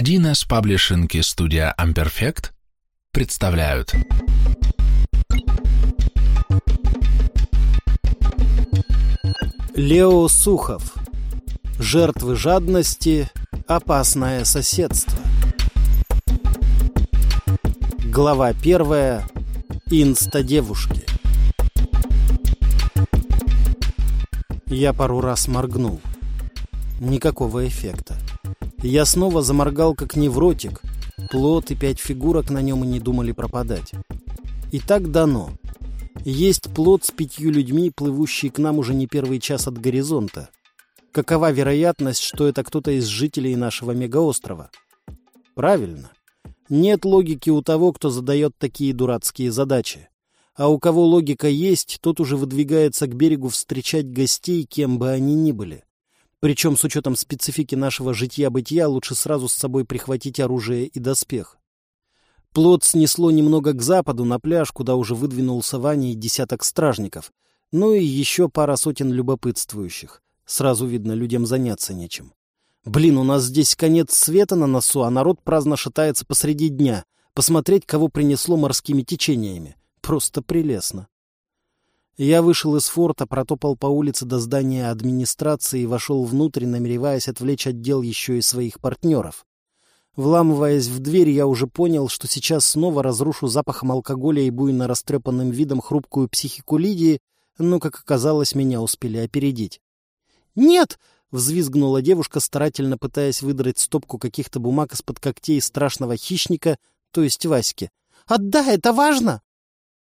1С паблишинг и студия Amperfect представляют. Лео Сухов. Жертвы жадности Опасное соседство. Глава первая. Инста-девушки. Я пару раз моргнул. Никакого эффекта. Я снова заморгал, как невротик. Плод и пять фигурок на нем и не думали пропадать. И так дано. Есть плод с пятью людьми, плывущий к нам уже не первый час от горизонта. Какова вероятность, что это кто-то из жителей нашего мегаострова? Правильно. Нет логики у того, кто задает такие дурацкие задачи. А у кого логика есть, тот уже выдвигается к берегу встречать гостей, кем бы они ни были. Причем с учетом специфики нашего житья-бытия лучше сразу с собой прихватить оружие и доспех. Плот снесло немного к западу, на пляж, куда уже выдвинулся Ваня и десяток стражников. Ну и еще пара сотен любопытствующих. Сразу видно, людям заняться нечем. Блин, у нас здесь конец света на носу, а народ праздно шатается посреди дня. Посмотреть, кого принесло морскими течениями. Просто прелестно. Я вышел из форта, протопал по улице до здания администрации и вошел внутрь, намереваясь отвлечь отдел еще и своих партнеров. Вламываясь в дверь, я уже понял, что сейчас снова разрушу запахом алкоголя и буйно растрепанным видом хрупкую психику Лидии, но, как оказалось, меня успели опередить. «Нет!» — взвизгнула девушка, старательно пытаясь выдрать стопку каких-то бумаг из-под когтей страшного хищника, то есть Васьки. «Отдай, это важно!»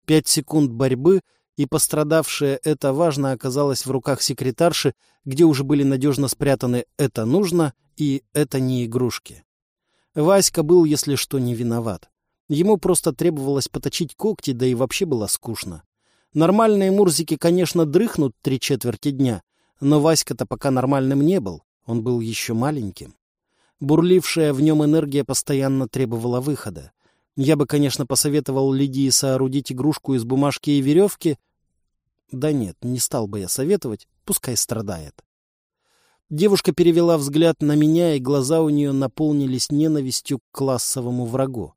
Пять секунд борьбы, и пострадавшее «это важно» оказалось в руках секретарши, где уже были надежно спрятаны «это нужно» и «это не игрушки». Васька был, если что, не виноват. Ему просто требовалось поточить когти, да и вообще было скучно. Нормальные мурзики, конечно, дрыхнут три четверти дня, но Васька-то пока нормальным не был, он был еще маленьким. Бурлившая в нем энергия постоянно требовала выхода. Я бы, конечно, посоветовал Лидии соорудить игрушку из бумажки и веревки. Да нет, не стал бы я советовать, пускай страдает. Девушка перевела взгляд на меня, и глаза у нее наполнились ненавистью к классовому врагу.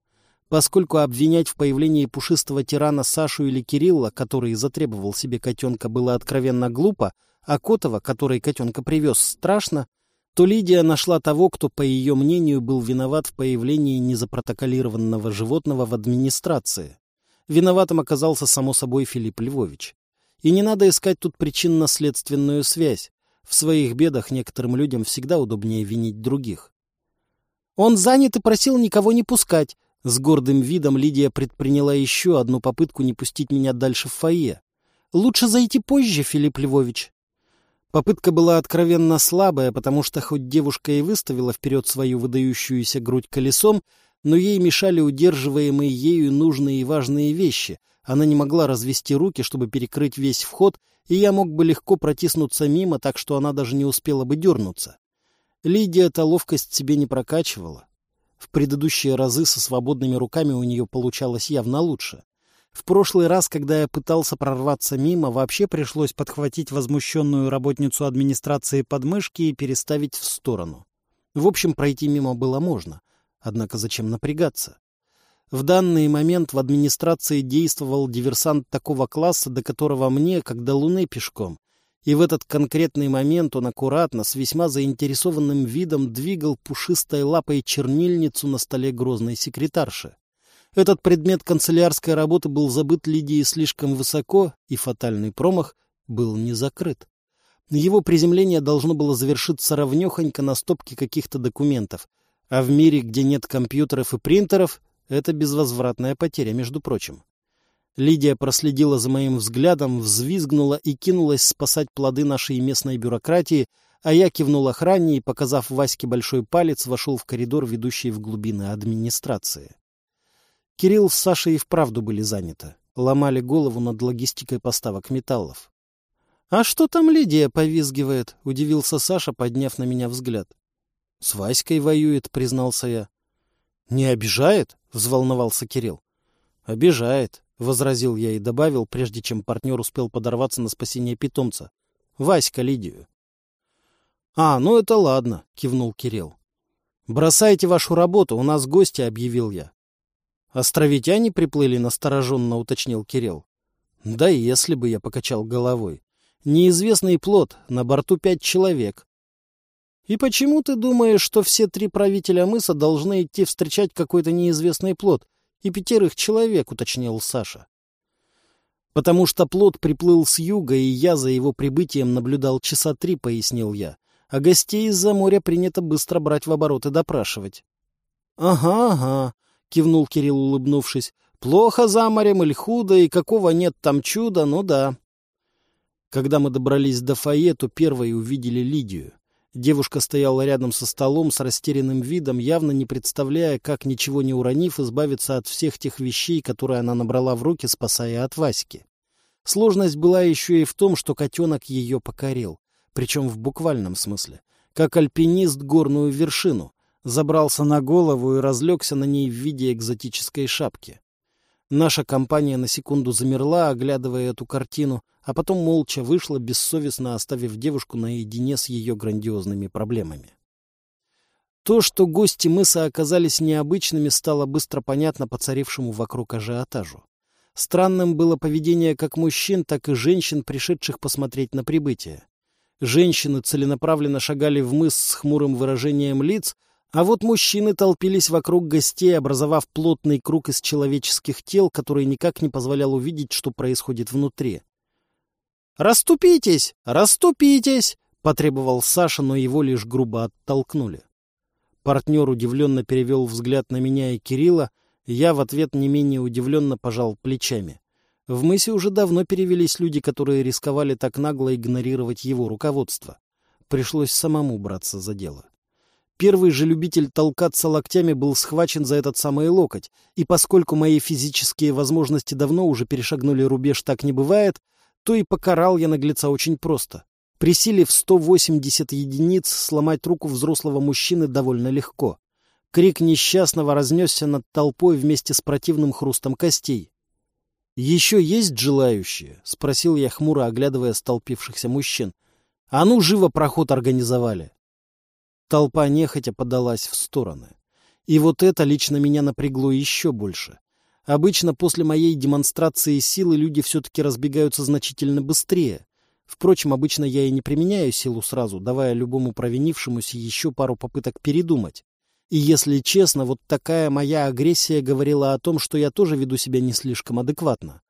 Поскольку обвинять в появлении пушистого тирана Сашу или Кирилла, который затребовал себе котенка, было откровенно глупо, а Котова, который котенка привез, страшно, то Лидия нашла того, кто, по ее мнению, был виноват в появлении незапротоколированного животного в администрации. Виноватым оказался, само собой, Филипп Львович. И не надо искать тут причинно-следственную связь. В своих бедах некоторым людям всегда удобнее винить других. «Он занят и просил никого не пускать», с гордым видом Лидия предприняла еще одну попытку не пустить меня дальше в фойе. «Лучше зайти позже, Филипп Львович». Попытка была откровенно слабая, потому что хоть девушка и выставила вперед свою выдающуюся грудь колесом, но ей мешали удерживаемые ею нужные и важные вещи. Она не могла развести руки, чтобы перекрыть весь вход, и я мог бы легко протиснуться мимо, так что она даже не успела бы дернуться. Лидия эта ловкость себе не прокачивала. В предыдущие разы со свободными руками у нее получалось явно лучше. В прошлый раз, когда я пытался прорваться мимо, вообще пришлось подхватить возмущенную работницу администрации подмышки и переставить в сторону. В общем, пройти мимо было можно. Однако зачем напрягаться? В данный момент в администрации действовал диверсант такого класса, до которого мне, как до луны пешком. И в этот конкретный момент он аккуратно, с весьма заинтересованным видом двигал пушистой лапой чернильницу на столе грозной секретарши. Этот предмет канцелярской работы был забыт Лидией слишком высоко, и фатальный промах был не закрыт. Его приземление должно было завершиться ровнёхонько на стопке каких-то документов. А в мире, где нет компьютеров и принтеров, это безвозвратная потеря, между прочим. Лидия проследила за моим взглядом, взвизгнула и кинулась спасать плоды нашей местной бюрократии, а я кивнул охране и, показав Ваське большой палец, вошел в коридор, ведущий в глубины администрации. Кирилл с Сашей и вправду были заняты. Ломали голову над логистикой поставок металлов. — А что там Лидия повизгивает? — удивился Саша, подняв на меня взгляд. — С Васькой воюет, — признался я. — Не обижает? — взволновался Кирилл. — Обижает, — возразил я и добавил, прежде чем партнер успел подорваться на спасение питомца. — Васька Лидию. — А, ну это ладно, — кивнул Кирилл. «Бросайте вашу работу, у нас гости», — объявил я. «Островитяне приплыли», — настороженно уточнил Кирилл. «Да если бы», — я покачал головой. «Неизвестный плод, на борту пять человек». «И почему ты думаешь, что все три правителя мыса должны идти встречать какой-то неизвестный плод и пятерых человек?» — уточнил Саша. «Потому что плод приплыл с юга, и я за его прибытием наблюдал часа три», — пояснил я. «А гостей из-за моря принято быстро брать в оборот и допрашивать». «Ага, ага», — кивнул Кирилл, улыбнувшись. Плохо за морем или худо, и какого нет там чуда, ну да. Когда мы добрались до фойе, то первой увидели Лидию. Девушка стояла рядом со столом с растерянным видом, явно не представляя, как, ничего не уронив, избавиться от всех тех вещей, которые она набрала в руки, спасая от Васьки. Сложность была еще и в том, что котенок ее покорил, причем в буквальном смысле, как альпинист горную вершину, забрался на голову и разлегся на ней в виде экзотической шапки. Наша компания на секунду замерла, оглядывая эту картину, а потом молча вышла, бессовестно оставив девушку наедине с ее грандиозными проблемами. То, что гости мыса оказались необычными, стало быстро понятно по царившему вокруг ажиотажу. Странным было поведение как мужчин, так и женщин, пришедших посмотреть на прибытие. Женщины целенаправленно шагали в мыс с хмурым выражением лиц, а вот мужчины толпились вокруг гостей, образовав плотный круг из человеческих тел, который никак не позволял увидеть, что происходит внутри. «Раступитесь! Раступитесь!» — потребовал Саша, но его лишь грубо оттолкнули. Партнер удивленно перевел взгляд на меня и Кирилла, я в ответ не менее удивленно пожал плечами. В мысе уже давно перевелись люди, которые рисковали так нагло игнорировать его руководство. Пришлось самому браться за дело. Первый же любитель толкаться локтями был схвачен за этот самый локоть, и поскольку мои физические возможности давно уже перешагнули рубеж «так не бывает», то и покарал я наглеца очень просто. Присилив 180 единиц, сломать руку взрослого мужчины довольно легко. Крик несчастного разнесся над толпой вместе с противным хрустом костей. «Еще есть желающие?» — спросил я хмуро, оглядывая столпившихся мужчин. «А ну, живо проход организовали!» Толпа нехотя подалась в стороны. И вот это лично меня напрягло еще больше. Обычно после моей демонстрации силы люди все-таки разбегаются значительно быстрее. Впрочем, обычно я и не применяю силу сразу, давая любому провинившемуся еще пару попыток передумать. И если честно, вот такая моя агрессия говорила о том, что я тоже веду себя не слишком адекватно.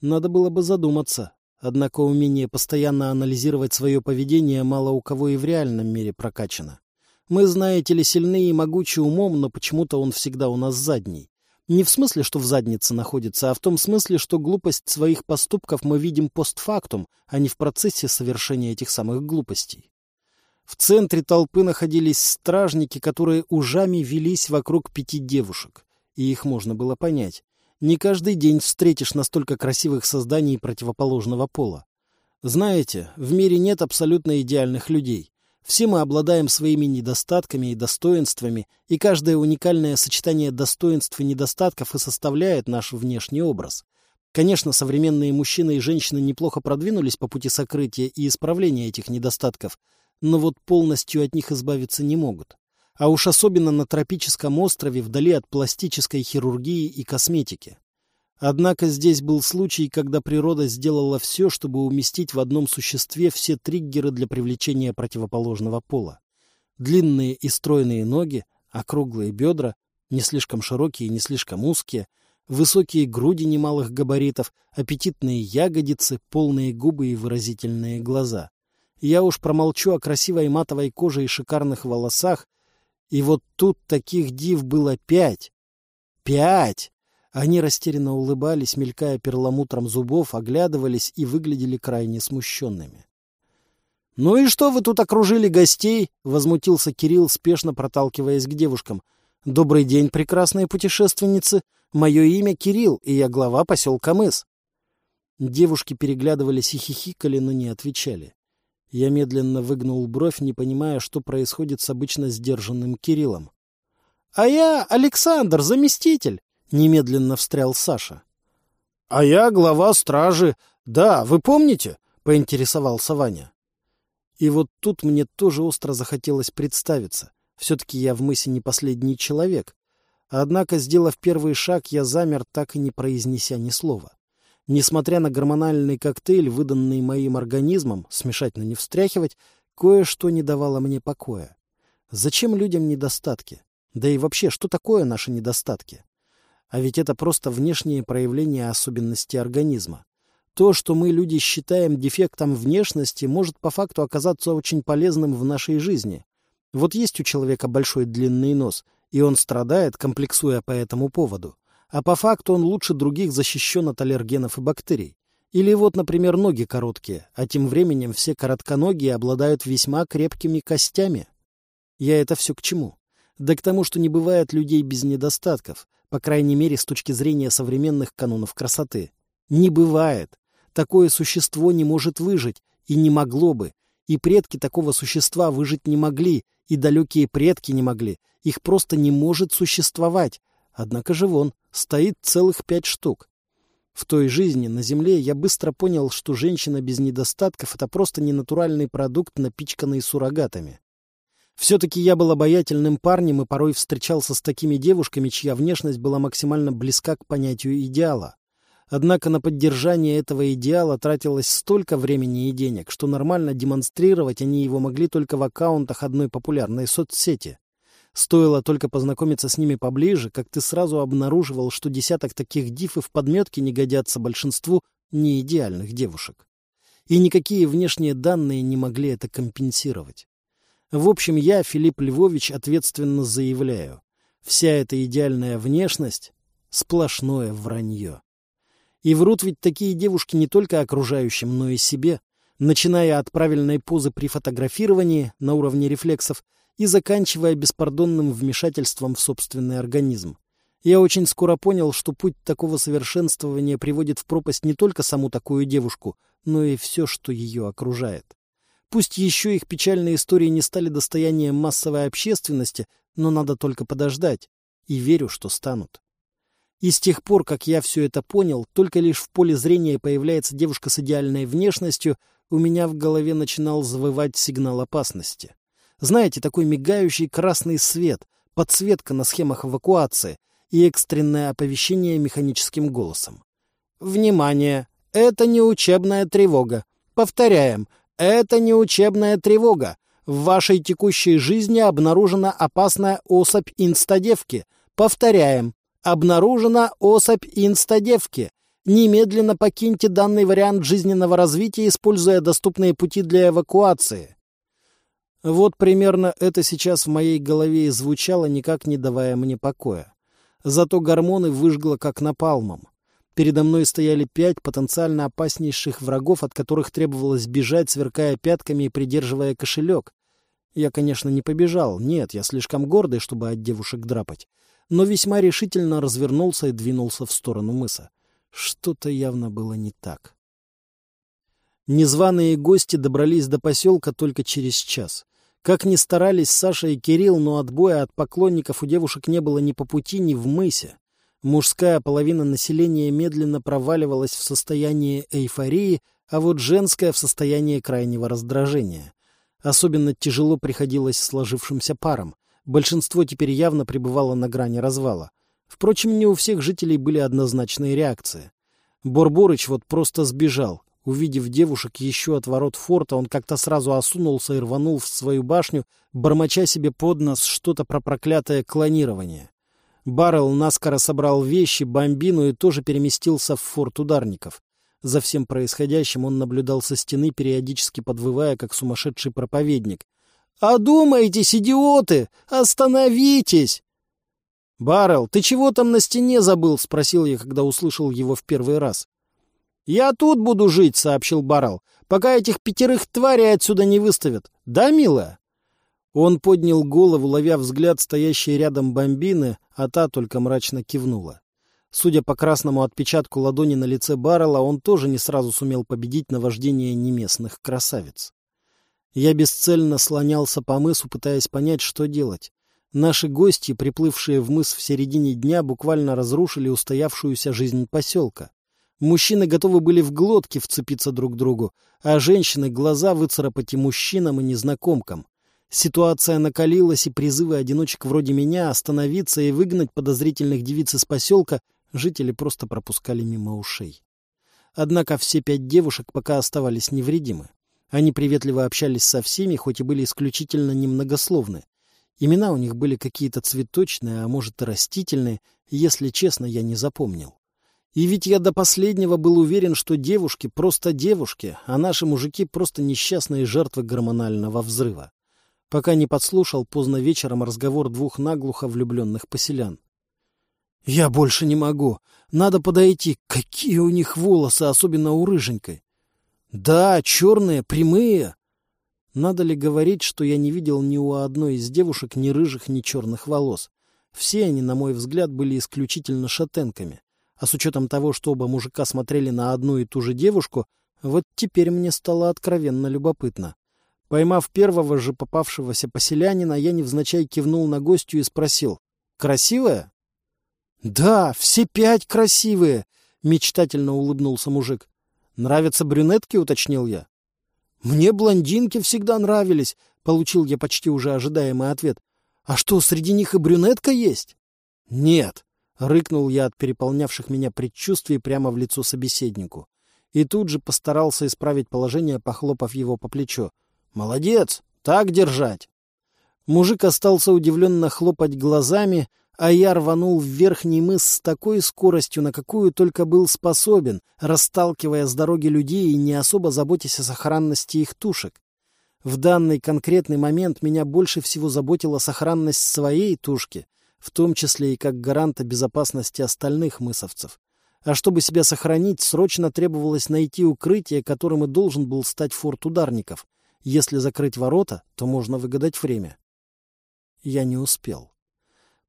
Надо было бы задуматься. Однако умение постоянно анализировать свое поведение мало у кого и в реальном мире прокачано. Мы, знаете ли, сильны и могучи умом, но почему-то он всегда у нас задний. Не в смысле, что в заднице находится, а в том смысле, что глупость своих поступков мы видим постфактум, а не в процессе совершения этих самых глупостей. В центре толпы находились стражники, которые ужами велись вокруг пяти девушек. И их можно было понять. Не каждый день встретишь настолько красивых созданий противоположного пола. Знаете, в мире нет абсолютно идеальных людей. Все мы обладаем своими недостатками и достоинствами, и каждое уникальное сочетание достоинств и недостатков и составляет наш внешний образ. Конечно, современные мужчины и женщины неплохо продвинулись по пути сокрытия и исправления этих недостатков, но вот полностью от них избавиться не могут. А уж особенно на тропическом острове, вдали от пластической хирургии и косметики. Однако здесь был случай, когда природа сделала все, чтобы уместить в одном существе все триггеры для привлечения противоположного пола. Длинные и стройные ноги, округлые бедра, не слишком широкие и не слишком узкие, высокие груди немалых габаритов, аппетитные ягодицы, полные губы и выразительные глаза. Я уж промолчу о красивой матовой коже и шикарных волосах, и вот тут таких див было пять. Пять! Они растерянно улыбались, мелькая перламутром зубов, оглядывались и выглядели крайне смущенными. — Ну и что вы тут окружили гостей? — возмутился Кирилл, спешно проталкиваясь к девушкам. — Добрый день, прекрасные путешественницы. Мое имя Кирилл, и я глава поселка Мыс. Девушки переглядывались и хихикали, но не отвечали. Я медленно выгнул бровь, не понимая, что происходит с обычно сдержанным Кириллом. — А я Александр, заместитель. — немедленно встрял Саша. — А я глава стражи. Да, вы помните? — поинтересовался Ваня. И вот тут мне тоже остро захотелось представиться. Все-таки я в мысе не последний человек. Однако, сделав первый шаг, я замер, так и не произнеся ни слова. Несмотря на гормональный коктейль, выданный моим организмом, смешать, но не встряхивать, кое-что не давало мне покоя. Зачем людям недостатки? Да и вообще, что такое наши недостатки? А ведь это просто внешние проявления особенностей организма. То, что мы, люди, считаем дефектом внешности, может по факту оказаться очень полезным в нашей жизни. Вот есть у человека большой длинный нос, и он страдает, комплексуя по этому поводу. А по факту он лучше других защищен от аллергенов и бактерий. Или вот, например, ноги короткие, а тем временем все коротконогие обладают весьма крепкими костями. Я это все к чему? Да к тому, что не бывает людей без недостатков, по крайней мере, с точки зрения современных канонов красоты. Не бывает. Такое существо не может выжить, и не могло бы. И предки такого существа выжить не могли, и далекие предки не могли. Их просто не может существовать. Однако же вон, стоит целых пять штук. В той жизни на Земле я быстро понял, что женщина без недостатков — это просто ненатуральный продукт, напичканный суррогатами. Все-таки я был обаятельным парнем и порой встречался с такими девушками, чья внешность была максимально близка к понятию идеала. Однако на поддержание этого идеала тратилось столько времени и денег, что нормально демонстрировать они его могли только в аккаунтах одной популярной соцсети. Стоило только познакомиться с ними поближе, как ты сразу обнаруживал, что десяток таких диф и в подметке не годятся большинству неидеальных девушек. И никакие внешние данные не могли это компенсировать. В общем, я, Филипп Львович, ответственно заявляю. Вся эта идеальная внешность — сплошное вранье. И врут ведь такие девушки не только окружающим, но и себе, начиная от правильной позы при фотографировании на уровне рефлексов и заканчивая беспардонным вмешательством в собственный организм. Я очень скоро понял, что путь такого совершенствования приводит в пропасть не только саму такую девушку, но и все, что ее окружает. Пусть еще их печальные истории не стали достоянием массовой общественности, но надо только подождать. И верю, что станут. И с тех пор, как я все это понял, только лишь в поле зрения появляется девушка с идеальной внешностью, у меня в голове начинал завывать сигнал опасности. Знаете, такой мигающий красный свет, подсветка на схемах эвакуации и экстренное оповещение механическим голосом. Внимание! Это не учебная тревога. Повторяем, это не учебная тревога. В вашей текущей жизни обнаружена опасная особь инстадевки. Повторяем, Обнаружена особь инстадевки. Немедленно покиньте данный вариант жизненного развития, используя доступные пути для эвакуации. Вот примерно это сейчас в моей голове и звучало, никак не давая мне покоя. Зато гормоны выжгло как напалмом. Передо мной стояли пять потенциально опаснейших врагов, от которых требовалось бежать, сверкая пятками и придерживая кошелек. Я, конечно, не побежал. Нет, я слишком гордый, чтобы от девушек драпать но весьма решительно развернулся и двинулся в сторону мыса. Что-то явно было не так. Незваные гости добрались до поселка только через час. Как ни старались Саша и Кирилл, но отбоя от поклонников у девушек не было ни по пути, ни в мысе. Мужская половина населения медленно проваливалась в состояние эйфории, а вот женская — в состоянии крайнего раздражения. Особенно тяжело приходилось сложившимся парам. Большинство теперь явно пребывало на грани развала. Впрочем, не у всех жителей были однозначные реакции. Борборыч вот просто сбежал. Увидев девушек еще от ворот форта, он как-то сразу осунулся и рванул в свою башню, бормоча себе под нос что-то про проклятое клонирование. Баррелл наскоро собрал вещи, бомбину и тоже переместился в форт ударников. За всем происходящим он наблюдал со стены, периодически подвывая, как сумасшедший проповедник — «Одумайтесь, идиоты! Остановитесь!» «Баррелл, ты чего там на стене забыл?» — спросил я, когда услышал его в первый раз. «Я тут буду жить», — сообщил Баррелл, «пока этих пятерых тварей отсюда не выставят. Да, милая?» Он поднял голову, ловя взгляд стоящей рядом бомбины, а та только мрачно кивнула. Судя по красному отпечатку ладони на лице Баррелла, он тоже не сразу сумел победить наваждение неместных красавиц. Я бесцельно слонялся по мысу, пытаясь понять, что делать. Наши гости, приплывшие в мыс в середине дня, буквально разрушили устоявшуюся жизнь поселка. Мужчины готовы были в глотке вцепиться друг другу, а женщины — глаза выцарапать и мужчинам, и незнакомкам. Ситуация накалилась, и призывы одиночек вроде меня остановиться и выгнать подозрительных девиц из поселка жители просто пропускали мимо ушей. Однако все пять девушек пока оставались невредимы. Они приветливо общались со всеми, хоть и были исключительно немногословны. Имена у них были какие-то цветочные, а может и растительные, если честно, я не запомнил. И ведь я до последнего был уверен, что девушки просто девушки, а наши мужики просто несчастные жертвы гормонального взрыва. Пока не подслушал поздно вечером разговор двух наглухо влюбленных поселян. «Я больше не могу. Надо подойти. Какие у них волосы, особенно у рыженькой!» «Да, черные, прямые!» Надо ли говорить, что я не видел ни у одной из девушек ни рыжих, ни черных волос? Все они, на мой взгляд, были исключительно шатенками. А с учетом того, что оба мужика смотрели на одну и ту же девушку, вот теперь мне стало откровенно любопытно. Поймав первого же попавшегося поселянина, я невзначай кивнул на гостью и спросил. «Красивая?» «Да, все пять красивые!» — мечтательно улыбнулся мужик. «Нравятся брюнетки?» — уточнил я. «Мне блондинки всегда нравились», — получил я почти уже ожидаемый ответ. «А что, среди них и брюнетка есть?» «Нет», — рыкнул я от переполнявших меня предчувствий прямо в лицо собеседнику. И тут же постарался исправить положение, похлопав его по плечу. «Молодец! Так держать!» Мужик остался удивленно хлопать глазами, а я рванул в верхний мыс с такой скоростью, на какую только был способен, расталкивая с дороги людей и не особо заботясь о сохранности их тушек. В данный конкретный момент меня больше всего заботила сохранность своей тушки, в том числе и как гаранта безопасности остальных мысовцев. А чтобы себя сохранить, срочно требовалось найти укрытие, которым и должен был стать форт ударников. Если закрыть ворота, то можно выгадать время. Я не успел.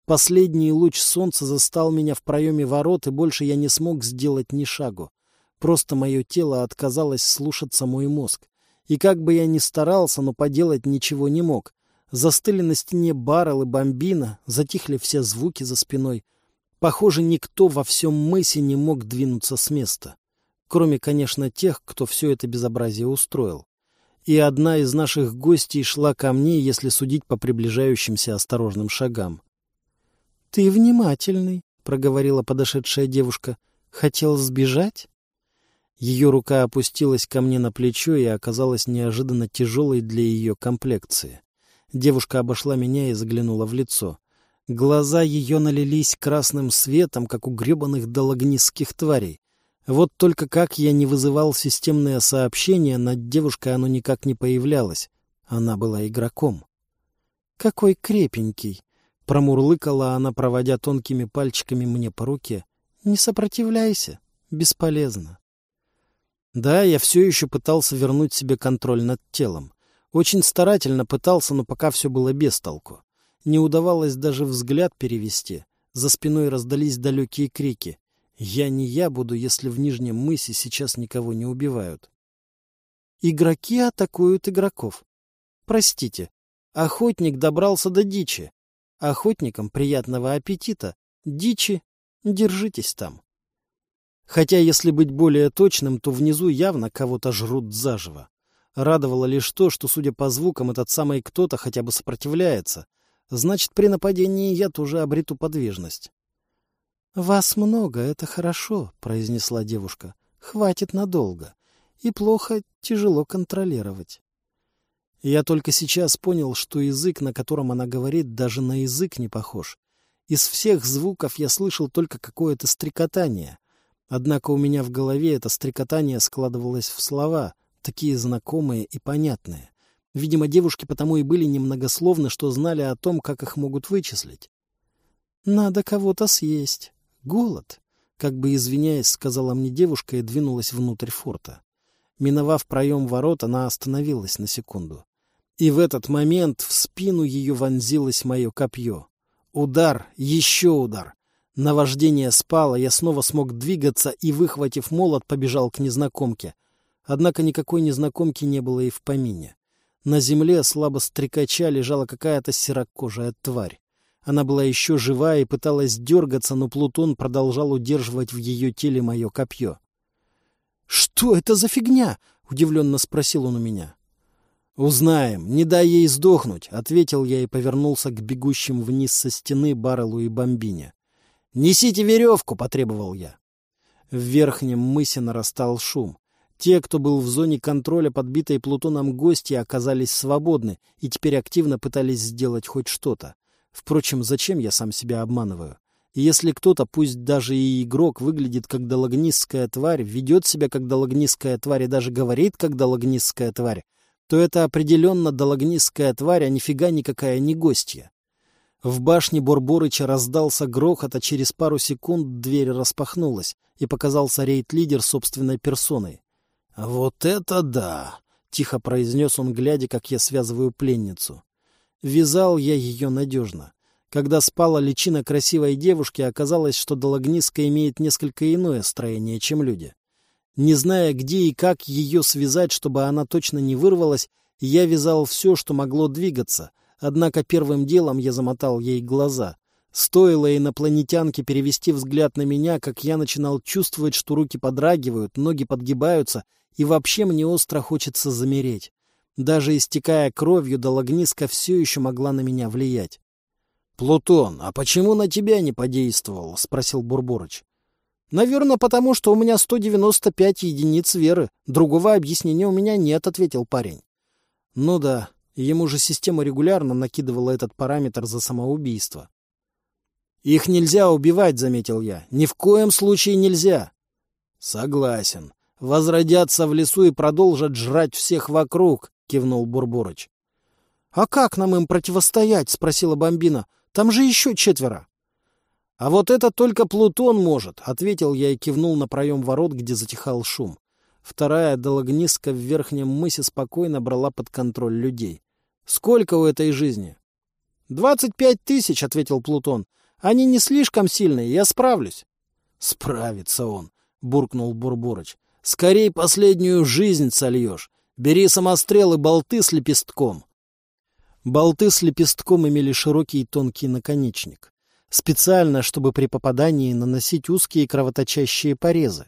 Последний луч солнца застал меня в проеме ворот, и больше я не смог сделать ни шагу. Просто мое тело отказалось слушаться мой мозг. И как бы я ни старался, но поделать ничего не мог. Застыли на стене баррел и бомбина, затихли все звуки за спиной. Похоже, никто во всем мысе не мог двинуться с места. Кроме, конечно, тех, кто все это безобразие устроил. И одна из наших гостей шла ко мне, если судить по приближающимся осторожным шагам. — Ты внимательный, — проговорила подошедшая девушка. — Хотел сбежать? Ее рука опустилась ко мне на плечо и оказалась неожиданно тяжелой для ее комплекции. Девушка обошла меня и заглянула в лицо. Глаза ее налились красным светом, как у гребаных дологнистских тварей. Вот только как я не вызывал системное сообщение, над девушкой оно никак не появлялось. Она была игроком. «Какой крепенький!» Промурлыкала она, проводя тонкими пальчиками мне по руке. «Не сопротивляйся. Бесполезно». Да, я все еще пытался вернуть себе контроль над телом. Очень старательно пытался, но пока все было без толку. Не удавалось даже взгляд перевести. За спиной раздались далекие крики. «Я не я буду, если в Нижнем мысе сейчас никого не убивают». Игроки атакуют игроков. Простите, охотник добрался до дичи. Охотникам приятного аппетита. Дичи, держитесь там. Хотя, если быть более точным, то внизу явно кого-то жрут заживо. Радовало лишь то, что, судя по звукам, этот самый кто-то хотя бы сопротивляется. Значит, при нападении я тоже обрету подвижность. — Вас много, это хорошо, — произнесла девушка. — Хватит надолго. И плохо, тяжело контролировать. Я только сейчас понял, что язык, на котором она говорит, даже на язык не похож. Из всех звуков я слышал только какое-то стрекотание. Однако у меня в голове это стрекотание складывалось в слова, такие знакомые и понятные. Видимо, девушки потому и были немногословны, что знали о том, как их могут вычислить. «Надо кого-то съесть. Голод», — как бы извиняясь, сказала мне девушка и двинулась внутрь форта. Миновав проем ворот, она остановилась на секунду. И в этот момент в спину ее вонзилось мое копье. Удар, еще удар. Наваждение спало, я снова смог двигаться и, выхватив молот, побежал к незнакомке. Однако никакой незнакомки не было и в помине. На земле, слабо стрекача, лежала какая-то серокожая тварь. Она была еще жива и пыталась дергаться, но Плутон продолжал удерживать в ее теле мое копье. — Что это за фигня? — удивленно спросил он у меня. «Узнаем. Не дай ей сдохнуть», — ответил я и повернулся к бегущим вниз со стены Баррелу и Бомбине. «Несите веревку», — потребовал я. В верхнем мысе нарастал шум. Те, кто был в зоне контроля подбитой Плутоном гости, оказались свободны и теперь активно пытались сделать хоть что-то. Впрочем, зачем я сам себя обманываю? Если кто-то, пусть даже и игрок, выглядит как дологнистская тварь, ведет себя как дологнистская тварь и даже говорит как дологнистская тварь, то это определенно дологнистская тварь, а нифига никакая не гостья. В башне Борборыча раздался грохот, а через пару секунд дверь распахнулась, и показался рейд-лидер собственной персоной. «Вот это да!» — тихо произнес он, глядя, как я связываю пленницу. Вязал я ее надежно. Когда спала личина красивой девушки, оказалось, что Дологниска имеет несколько иное строение, чем люди. Не зная, где и как ее связать, чтобы она точно не вырвалась, я вязал все, что могло двигаться, однако первым делом я замотал ей глаза. Стоило инопланетянке перевести взгляд на меня, как я начинал чувствовать, что руки подрагивают, ноги подгибаются — и вообще мне остро хочется замереть. Даже истекая кровью, Дологниска все еще могла на меня влиять. — Плутон, а почему на тебя не подействовал? — спросил Бурборыч. — Наверное, потому что у меня 195 единиц веры. Другого объяснения у меня нет, — ответил парень. — Ну да, ему же система регулярно накидывала этот параметр за самоубийство. — Их нельзя убивать, — заметил я. — Ни в коем случае нельзя. — Согласен возродятся в лесу и продолжат жрать всех вокруг, — кивнул Бурборыч. — А как нам им противостоять? — спросила Бомбина. — Там же еще четверо. — А вот это только Плутон может, — ответил я и кивнул на проем ворот, где затихал шум. Вторая дологниска в верхнем мысе спокойно брала под контроль людей. — Сколько у этой жизни? — Двадцать пять тысяч, — ответил Плутон. — Они не слишком сильные, я справлюсь. — Справится он, — буркнул Бурборыч. Скорей последнюю жизнь сольешь. Бери самострел и болты с лепестком. Болты с лепестком имели широкий и тонкий наконечник. Специально, чтобы при попадании наносить узкие кровоточащие порезы.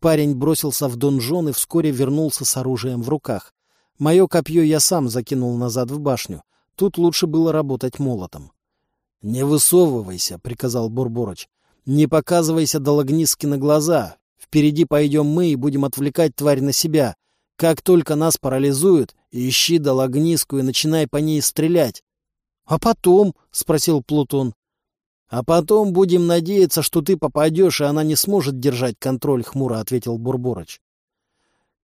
Парень бросился в донжон и вскоре вернулся с оружием в руках. Мое копье я сам закинул назад в башню. Тут лучше было работать молотом. — Не высовывайся, — приказал Бурборыч. — Не показывайся до Лагниски на глаза. Впереди пойдем мы и будем отвлекать тварь на себя. Как только нас парализуют, ищи Дологниску и начинай по ней стрелять. — А потом? — спросил Плутон. — А потом будем надеяться, что ты попадешь, и она не сможет держать контроль, — хмуро ответил Бурборыч.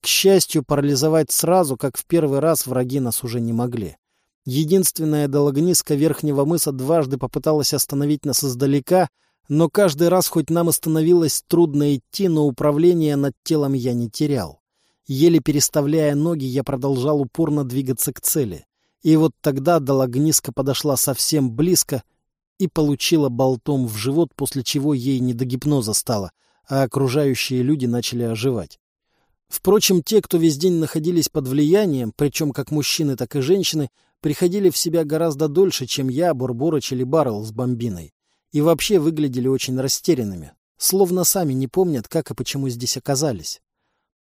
К счастью, парализовать сразу, как в первый раз, враги нас уже не могли. Единственная Дологниска Верхнего мыса дважды попыталась остановить нас издалека — но каждый раз, хоть нам и становилось трудно идти, но управление над телом я не терял. Еле переставляя ноги, я продолжал упорно двигаться к цели. И вот тогда Дологниска подошла совсем близко и получила болтом в живот, после чего ей не до гипноза стало, а окружающие люди начали оживать. Впрочем, те, кто весь день находились под влиянием, причем как мужчины, так и женщины, приходили в себя гораздо дольше, чем я, Бурборыч или Баррел с бомбиной и вообще выглядели очень растерянными, словно сами не помнят, как и почему здесь оказались.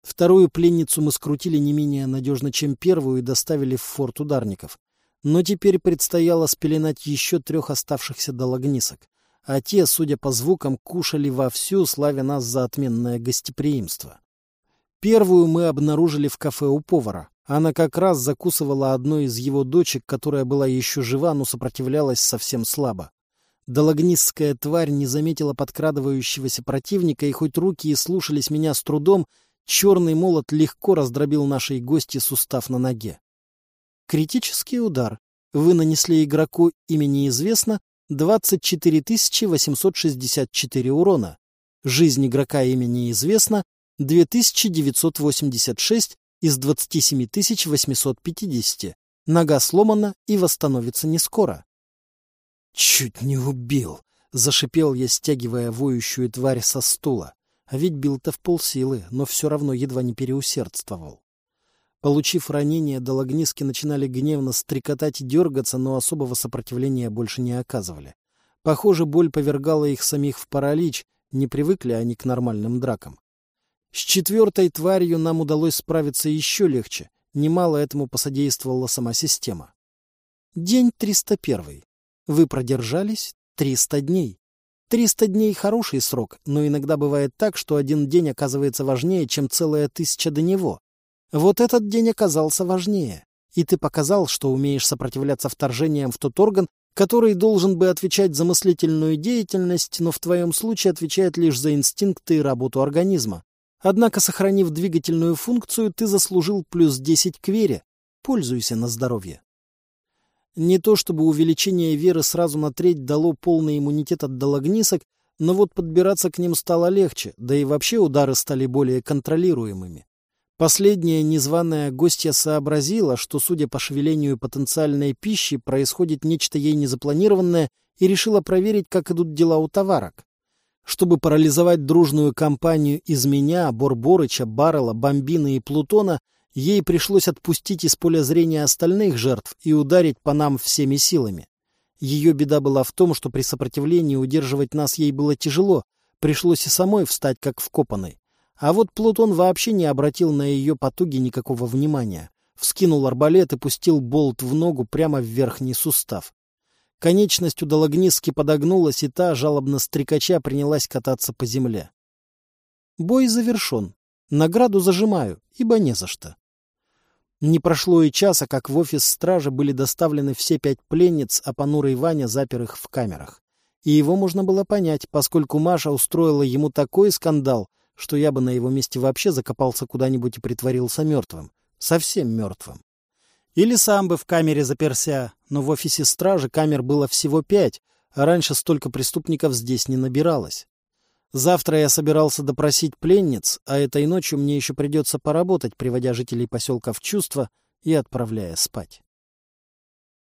Вторую пленницу мы скрутили не менее надежно, чем первую, и доставили в форт ударников. Но теперь предстояло спеленать еще трех оставшихся дологнисок, а те, судя по звукам, кушали вовсю, славя нас за отменное гостеприимство. Первую мы обнаружили в кафе у повара. Она как раз закусывала одной из его дочек, которая была еще жива, но сопротивлялась совсем слабо. Дологнистская тварь не заметила подкрадывающегося противника, и хоть руки и слушались меня с трудом, черный молот легко раздробил нашей гости сустав на ноге. Критический удар. Вы нанесли игроку имени известно 24 864 урона. Жизнь игрока имени известно 2986 из 27 850. Нога сломана и восстановится не скоро. «Чуть не убил!» — зашипел я, стягивая воющую тварь со стула. А ведь бил-то в полсилы, но все равно едва не переусердствовал. Получив ранение, дологниски начинали гневно стрекотать и дергаться, но особого сопротивления больше не оказывали. Похоже, боль повергала их самих в паралич, не привыкли они к нормальным дракам. С четвертой тварью нам удалось справиться еще легче. немало этому посодействовала сама система. День 301. Вы продержались 300 дней. 300 дней – хороший срок, но иногда бывает так, что один день оказывается важнее, чем целая тысяча до него. Вот этот день оказался важнее. И ты показал, что умеешь сопротивляться вторжениям в тот орган, который должен бы отвечать за мыслительную деятельность, но в твоем случае отвечает лишь за инстинкты и работу организма. Однако, сохранив двигательную функцию, ты заслужил плюс 10 к вере. Пользуйся на здоровье. Не то чтобы увеличение веры сразу на треть дало полный иммунитет от дологнисок, но вот подбираться к ним стало легче, да и вообще удары стали более контролируемыми. Последняя незваная гостья сообразила, что, судя по шевелению потенциальной пищи, происходит нечто ей незапланированное, и решила проверить, как идут дела у товарок. Чтобы парализовать дружную компанию из меня, Борборыча, Баррела, Бомбина и Плутона, ей пришлось отпустить из поля зрения остальных жертв и ударить по нам всеми силами. Ее беда была в том, что при сопротивлении удерживать нас ей было тяжело, пришлось и самой встать как вкопанной. А вот Плутон вообще не обратил на ее потуги никакого внимания. Вскинул арбалет и пустил болт в ногу прямо в верхний сустав. Конечность у Дологниски подогнулась, и та, жалобно стрекача, принялась кататься по земле. Бой завершен. Награду зажимаю, ибо не за что. Не прошло и часа, как в офис стражи были доставлены все пять пленниц, а понурый Ваня запер их в камерах. И его можно было понять, поскольку Маша устроила ему такой скандал, что я бы на его месте вообще закопался куда-нибудь и притворился мертвым. Совсем мертвым. Или сам бы в камере заперся, но в офисе стражи камер было всего пять, а раньше столько преступников здесь не набиралось. Завтра я собирался допросить пленниц, а этой ночью мне еще придется поработать, приводя жителей поселка в чувство и отправляя спать.